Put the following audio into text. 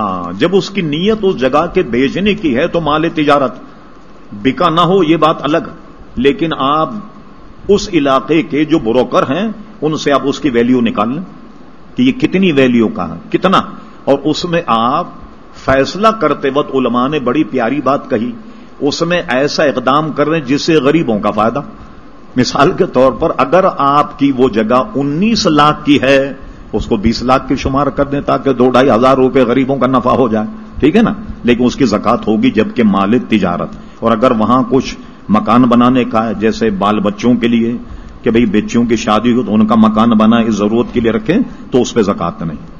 ہاں جب اس کی نیت اس جگہ کے بیچنے کی ہے تو مال تجارت۔ بکا نہ ہو، یہ بات الگ۔ لیکن آپ اس علاقے کے جو بروکر ہیں، ان سے آپ اس کی ویلیو نکال لیں۔ کہ یہ کتنی ویلیو کا ہے، کتنا۔ اور اس میں آپ فیصلہ کرتے وقت علماء نے بڑی پیاری بات کہی۔ اس میں ایسا اقدام کر رہے ہیں جس سے غریبوں کا فائدہ۔ مثال کے طور پر، اگر آپ کی وہ جگہ انیس لاکھ کی ہے اس کو بیس لاکھ کی شمار کر دیں تاکہ دو ڈھائی ہزار روپے غریبوں کا نفع ہو جائے۔ ٹھیک ہے نا؟ لیکن اس کی زکات ہوگی جبکہ مالک تجارت۔ اور اگر وہاں کچھ مکان بنانے کا ہے، جیسے بال بچوں کے لیے کہ بھئی بچوں کی شادی ہو تو ان کا مکان بنا اس ضرورت کے لیے رکھیں، تو اس پہ زکات نہیں۔